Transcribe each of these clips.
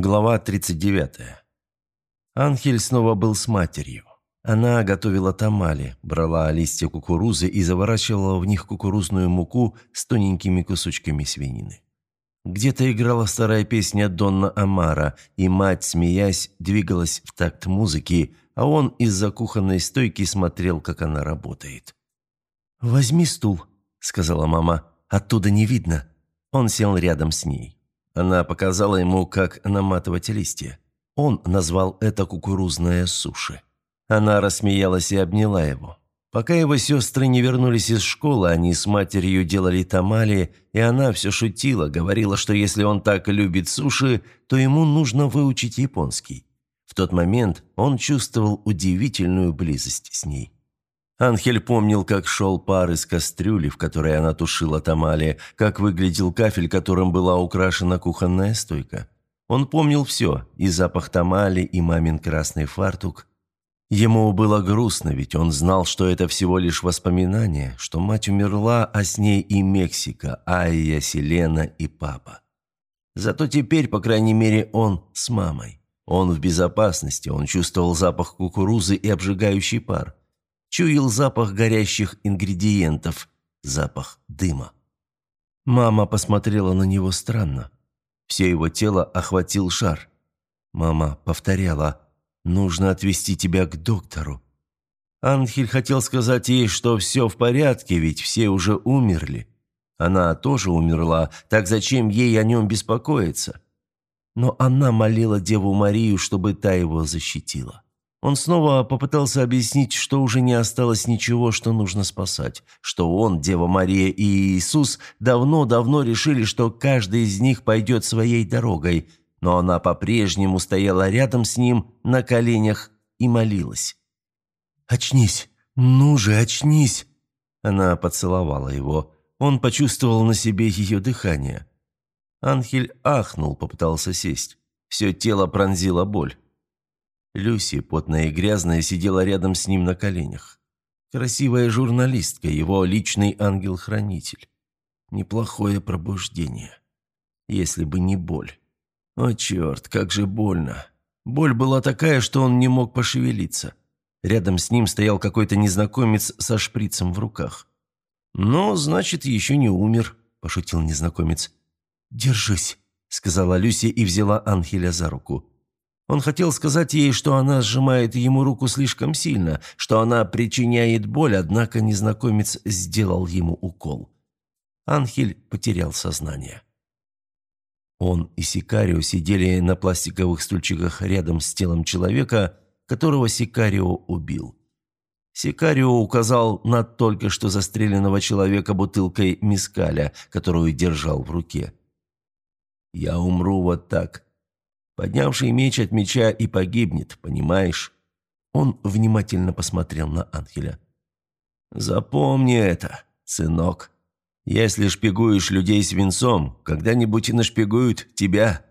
Глава 39. Анхель снова был с матерью. Она готовила тамали, брала листья кукурузы и заворачивала в них кукурузную муку с тоненькими кусочками свинины. Где-то играла старая песня Донна Амара, и мать, смеясь, двигалась в такт музыки, а он из-за кухонной стойки смотрел, как она работает. «Возьми стул», — сказала мама, — «оттуда не видно». Он сел рядом с ней. Она показала ему, как наматывать листья. Он назвал это кукурузная суши. Она рассмеялась и обняла его. Пока его сестры не вернулись из школы, они с матерью делали тамали, и она все шутила, говорила, что если он так любит суши, то ему нужно выучить японский. В тот момент он чувствовал удивительную близость с ней. Анхель помнил, как шел пар из кастрюли, в которой она тушила тамали, как выглядел кафель, которым была украшена кухонная стойка. Он помнил все, и запах тамали, и мамин красный фартук. Ему было грустно, ведь он знал, что это всего лишь воспоминание, что мать умерла, а с ней и Мексика, Айя, Селена и папа. Зато теперь, по крайней мере, он с мамой. Он в безопасности, он чувствовал запах кукурузы и обжигающий пар. Чуял запах горящих ингредиентов, запах дыма. Мама посмотрела на него странно. Все его тело охватил шар. Мама повторяла «Нужно отвезти тебя к доктору». Анхель хотел сказать ей, что все в порядке, ведь все уже умерли. Она тоже умерла, так зачем ей о нем беспокоиться? Но она молила Деву Марию, чтобы та его защитила. Он снова попытался объяснить, что уже не осталось ничего, что нужно спасать, что он, Дева Мария и Иисус давно-давно решили, что каждый из них пойдет своей дорогой, но она по-прежнему стояла рядом с ним на коленях и молилась. «Очнись! Ну же, очнись!» Она поцеловала его. Он почувствовал на себе ее дыхание. Анхель ахнул, попытался сесть. Все тело пронзила боль. Люси, потная и грязная, сидела рядом с ним на коленях. Красивая журналистка, его личный ангел-хранитель. Неплохое пробуждение. Если бы не боль. О, черт, как же больно. Боль была такая, что он не мог пошевелиться. Рядом с ним стоял какой-то незнакомец со шприцем в руках. «Ну, значит, еще не умер», – пошутил незнакомец. «Держись», – сказала Люси и взяла Анхеля за руку. Он хотел сказать ей, что она сжимает ему руку слишком сильно, что она причиняет боль, однако незнакомец сделал ему укол. Анхель потерял сознание. Он и Сикарио сидели на пластиковых стульчиках рядом с телом человека, которого Сикарио убил. Сикарио указал на только что застреленного человека бутылкой мискаля, которую держал в руке. «Я умру вот так», Поднявший меч от меча и погибнет, понимаешь?» Он внимательно посмотрел на Анхеля. «Запомни это, сынок. Если шпигуешь людей свинцом, когда-нибудь и нашпигуют тебя».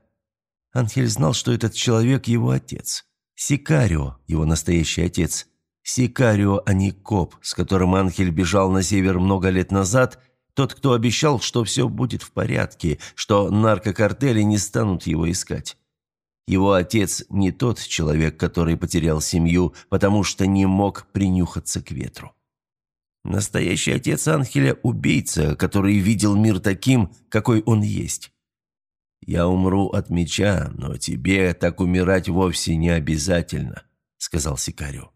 Анхель знал, что этот человек его отец. Сикарио, его настоящий отец. Сикарио, а не коп, с которым Анхель бежал на север много лет назад, тот, кто обещал, что все будет в порядке, что наркокартели не станут его искать. Его отец не тот человек, который потерял семью, потому что не мог принюхаться к ветру. Настоящий отец Анхеля – убийца, который видел мир таким, какой он есть. «Я умру от меча, но тебе так умирать вовсе не обязательно», – сказал Сикарио.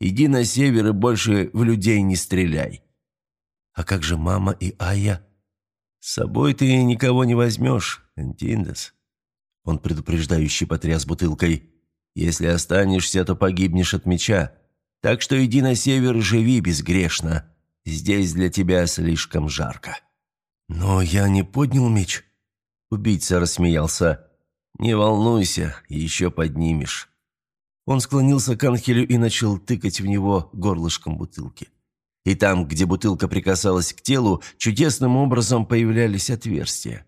«Иди на север и больше в людей не стреляй». «А как же мама и Ая?» «С собой ты никого не возьмешь, Антиндес. Он предупреждающе потряс бутылкой. «Если останешься, то погибнешь от меча. Так что иди на север и живи безгрешно. Здесь для тебя слишком жарко». «Но я не поднял меч». Убийца рассмеялся. «Не волнуйся, еще поднимешь». Он склонился к Анхелю и начал тыкать в него горлышком бутылки. И там, где бутылка прикасалась к телу, чудесным образом появлялись отверстия.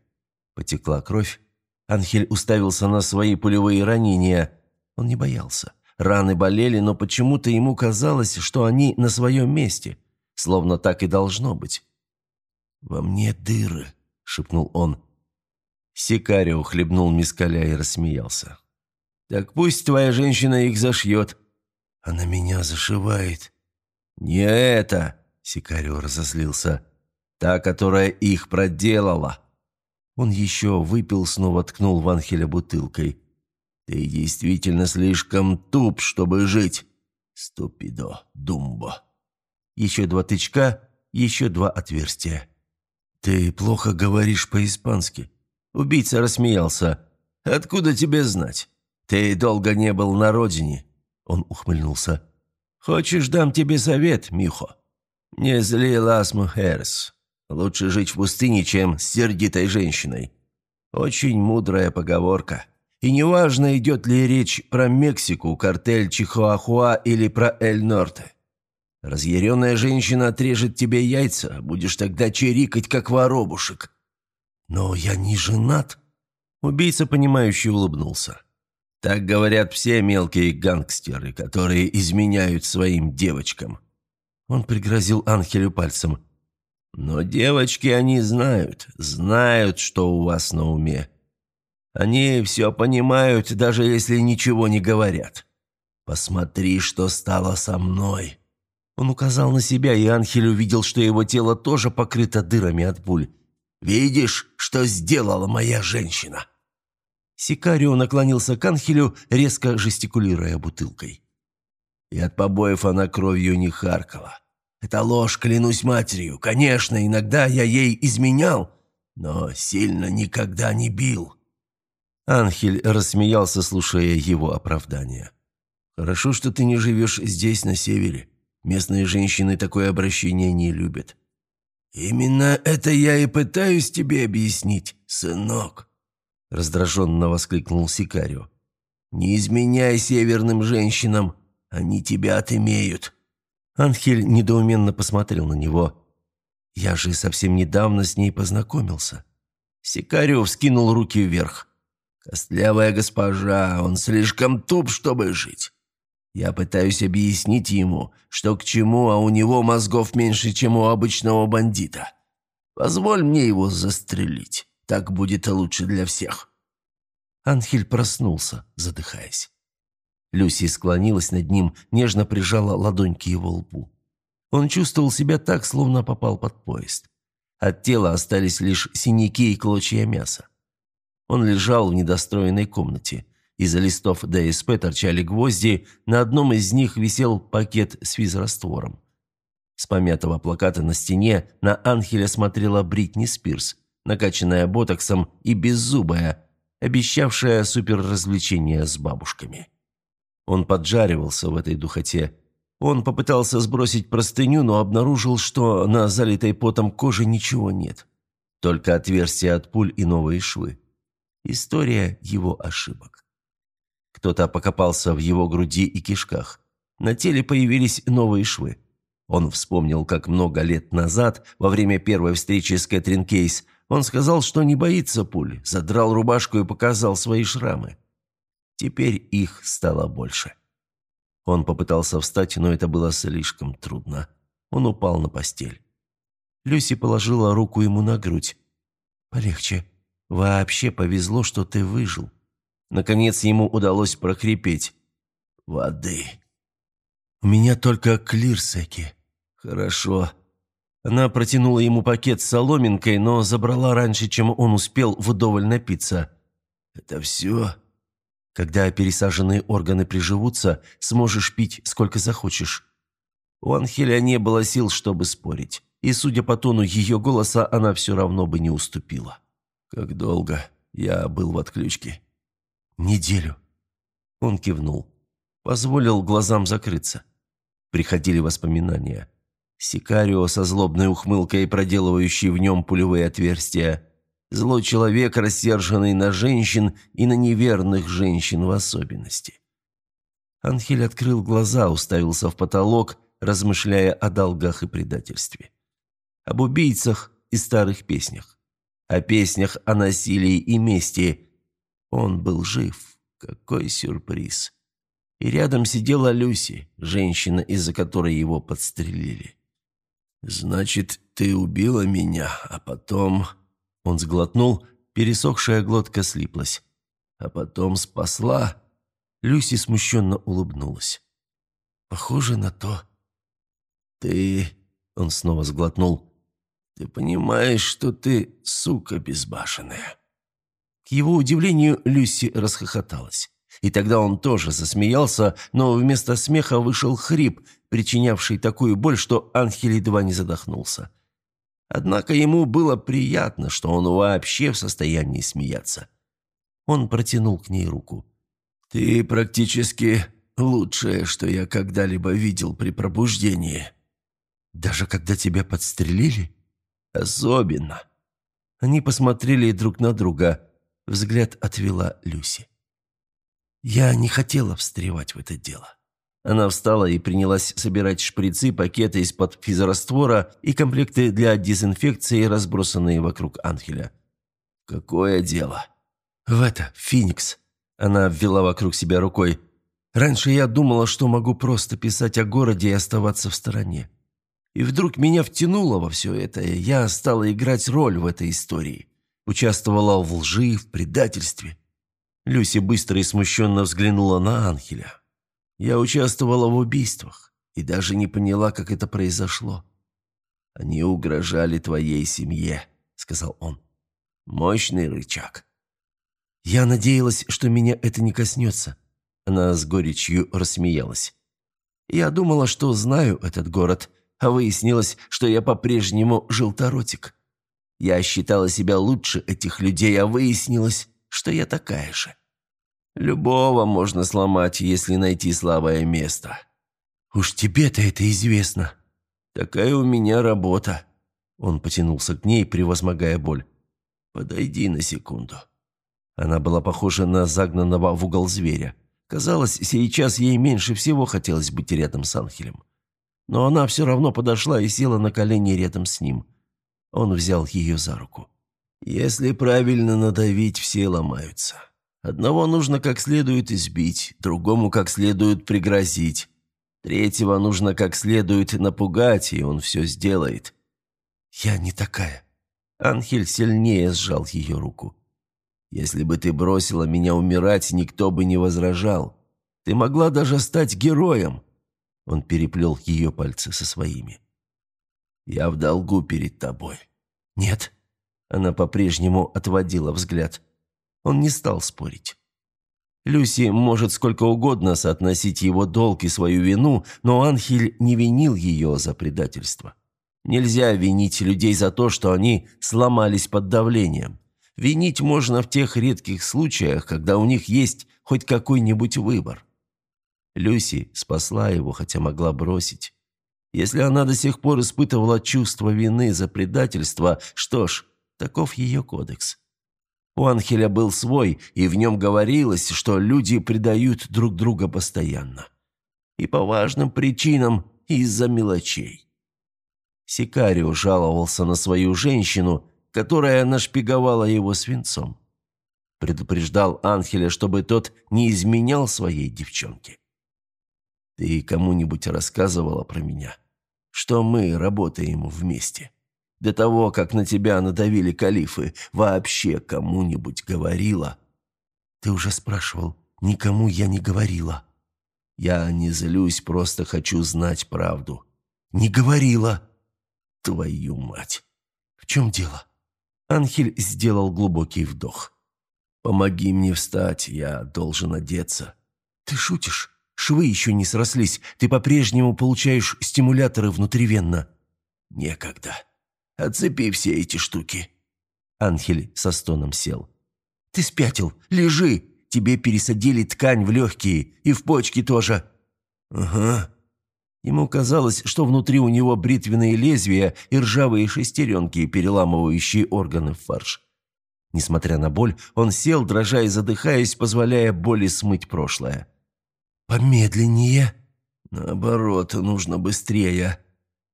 Потекла кровь, Анхель уставился на свои пулевые ранения. Он не боялся. Раны болели, но почему-то ему казалось, что они на своем месте, словно так и должно быть. «Во мне дыры», — шепнул он. Сикарио хлебнул мискаля и рассмеялся. «Так пусть твоя женщина их зашьет». «Она меня зашивает». «Не это!» — Сикарио разозлился. «Та, которая их проделала». Он еще выпил, снова ткнул Ванхеля бутылкой. «Ты действительно слишком туп, чтобы жить. Ступидо, думбо». Еще два тычка, еще два отверстия. «Ты плохо говоришь по-испански». Убийца рассмеялся. «Откуда тебе знать? Ты долго не был на родине». Он ухмыльнулся. «Хочешь, дам тебе совет, Михо? Не зли лас мухерс. Лучше жить в пустыне, чем с сердитой женщиной. Очень мудрая поговорка. И неважно, идет ли речь про Мексику, картель Чихуахуа или про Эль-Норте. Разъяренная женщина отрежет тебе яйца, будешь тогда чирикать, как воробушек. Но я не женат. Убийца, понимающий, улыбнулся. Так говорят все мелкие гангстеры, которые изменяют своим девочкам. Он пригрозил Анхелю пальцем. Но девочки они знают, знают, что у вас на уме. Они все понимают, даже если ничего не говорят. Посмотри, что стало со мной. Он указал на себя, и Анхель увидел, что его тело тоже покрыто дырами от пуль. «Видишь, что сделала моя женщина?» Сикарио наклонился к Анхелю, резко жестикулируя бутылкой. И от побоев она кровью не харкала. Это ложь, клянусь матерью. Конечно, иногда я ей изменял, но сильно никогда не бил». Анхель рассмеялся, слушая его оправдания. «Хорошо, что ты не живешь здесь, на севере. Местные женщины такое обращение не любят». «Именно это я и пытаюсь тебе объяснить, сынок», — раздраженно воскликнул Сикарио. «Не изменяй северным женщинам, они тебя отымеют». Анхель недоуменно посмотрел на него. «Я же совсем недавно с ней познакомился». Сикарио вскинул руки вверх. «Костлявая госпожа, он слишком туп, чтобы жить. Я пытаюсь объяснить ему, что к чему, а у него мозгов меньше, чем у обычного бандита. Позволь мне его застрелить. Так будет лучше для всех». Анхель проснулся, задыхаясь. Люси склонилась над ним, нежно прижала ладонь к его лбу. Он чувствовал себя так, словно попал под поезд. От тела остались лишь синяки и клочья мяса. Он лежал в недостроенной комнате – из-за листов ДСП торчали гвозди, на одном из них висел пакет с физраствором. С помятого плаката на стене на Анхеля смотрела Бритни Спирс, накачанная ботоксом и беззубая, обещавшая суперразвлечение с бабушками. Он поджаривался в этой духоте. Он попытался сбросить простыню, но обнаружил, что на залитой потом коже ничего нет. Только отверстия от пуль и новые швы. История его ошибок. Кто-то покопался в его груди и кишках. На теле появились новые швы. Он вспомнил, как много лет назад, во время первой встречи с Кэтрин Кейс, он сказал, что не боится пуль, задрал рубашку и показал свои шрамы. Теперь их стало больше. Он попытался встать, но это было слишком трудно. Он упал на постель. Люси положила руку ему на грудь. «Полегче. Вообще повезло, что ты выжил. Наконец ему удалось прохрипеть. «Воды». «У меня только клирсеки». «Хорошо». Она протянула ему пакет с соломинкой, но забрала раньше, чем он успел вдоволь напиться. «Это все?» «Когда пересаженные органы приживутся, сможешь пить сколько захочешь». У Анхеля не было сил, чтобы спорить, и, судя по тону ее голоса, она все равно бы не уступила. «Как долго я был в отключке?» «Неделю». Он кивнул. Позволил глазам закрыться. Приходили воспоминания. Сикарио со злобной ухмылкой, проделывающий в нем пулевые отверстия. Злой человек, рассерженный на женщин и на неверных женщин в особенности. Анхель открыл глаза, уставился в потолок, размышляя о долгах и предательстве. Об убийцах и старых песнях. О песнях о насилии и мести – он был жив. Какой сюрприз. И рядом сидела Люси, женщина, из-за которой его подстрелили. «Значит, ты убила меня, а потом...» Он сглотнул, Пересохшая глотка слиплась. А потом спасла. Люси смущенно улыбнулась. «Похоже на то». «Ты...» — он снова сглотнул. «Ты понимаешь, что ты сука безбашенная». К его удивлению Люси расхохоталась. И тогда он тоже засмеялся, но вместо смеха вышел хрип, причинявший такую боль, что Анхель едва не задохнулся. Однако ему было приятно, что он вообще в состоянии смеяться. Он протянул к ней руку. «Ты практически лучшее, что я когда-либо видел при пробуждении». «Даже когда тебя подстрелили?» «Особенно». Они посмотрели друг на друга. Взгляд отвела Люси. Я не хотела встревать в это дело. Она встала и принялась собирать шприцы, пакеты из-под физраствора и комплекты для дезинфекции, разбросанные вокруг Анхеля. «Какое дело?» «В это, Феникс». Она ввела вокруг себя рукой. «Раньше я думала, что могу просто писать о городе и оставаться в стороне. И вдруг меня втянуло во все это, и я стала играть роль в этой истории. Участвовала в лжи, в предательстве. Люси быстро и смущенно взглянула на Анхеля. «Я участвовала в убийствах и даже не поняла, как это произошло. Они угрожали твоей семье», — сказал он. «Мощный рычаг». «Я надеялась, что меня это не коснется». Она с горечью рассмеялась. «Я думала, что знаю этот город, а выяснилось, что я по-прежнему желторотик. Я считала себя лучше этих людей, а выяснилось, что я такая же. Любого можно сломать, если найти слабое место. Уж тебе-то это известно. Такая у меня работа. Он потянулся к ней, превозмогая боль. Подойди на секунду. Она была похожа на загнанного в угол зверя. Казалось, сейчас ей меньше всего хотелось быть рядом с Анхелем. Но она все равно подошла и села на колени рядом с ним. Он взял ее за руку. Если правильно надавить, все ломаются. Одного нужно как следует избить, другому как следует пригрозить. Третьего нужно как следует напугать, и он все сделает. «Я не такая». Анхель сильнее сжал ее руку. «Если бы ты бросила меня умирать, никто бы не возражал. Ты могла даже стать героем». Он переплел ее пальцы со своими. «Я в долгу перед тобой». «Нет», она по-прежнему отводила взгляд. Он не стал спорить. Люси может сколько угодно соотносить его долг и свою вину, но Анхель не винил ее за предательство. Нельзя винить людей за то, что они сломались под давлением. Винить можно в тех редких случаях, когда у них есть хоть какой-нибудь выбор. Люси спасла его, хотя могла бросить. Если она до сих пор испытывала чувство вины за предательство, что ж, Таков ее кодекс. У Анхеля был свой, и в нем говорилось, что люди предают друг друга постоянно. И по важным причинам, и из-за мелочей. Сикарио жаловался на свою женщину, которая нашпиговала его свинцом. Предупреждал Анхеля, чтобы тот не изменял своей девчонке. «Ты кому-нибудь рассказывала про меня, что мы работаем вместе?» До того, как на тебя надавили калифы, вообще кому-нибудь говорила?» «Ты уже спрашивал. Никому я не говорила». «Я не злюсь, просто хочу знать правду». «Не говорила». «Твою мать!» «В чем дело?» Анхель сделал глубокий вдох. «Помоги мне встать, я должен одеться». «Ты шутишь? Швы еще не срослись. Ты по-прежнему получаешь стимуляторы внутривенно». «Некогда». Отцепи все эти штуки». Анхель со стоном сел. «Ты спятил. Лежи. Тебе пересадили ткань в легкие. И в почки тоже». «Ага». Ему казалось, что внутри у него бритвенные лезвия и ржавые шестеренки, переламывающие органы в фарш. Несмотря на боль, он сел, дрожа и задыхаясь, позволяя боли смыть прошлое. «Помедленнее». «Наоборот, нужно быстрее»,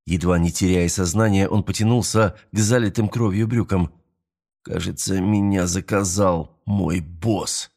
Едва не теряя сознание, он потянулся к залитым кровью брюкам. «Кажется, меня заказал мой босс».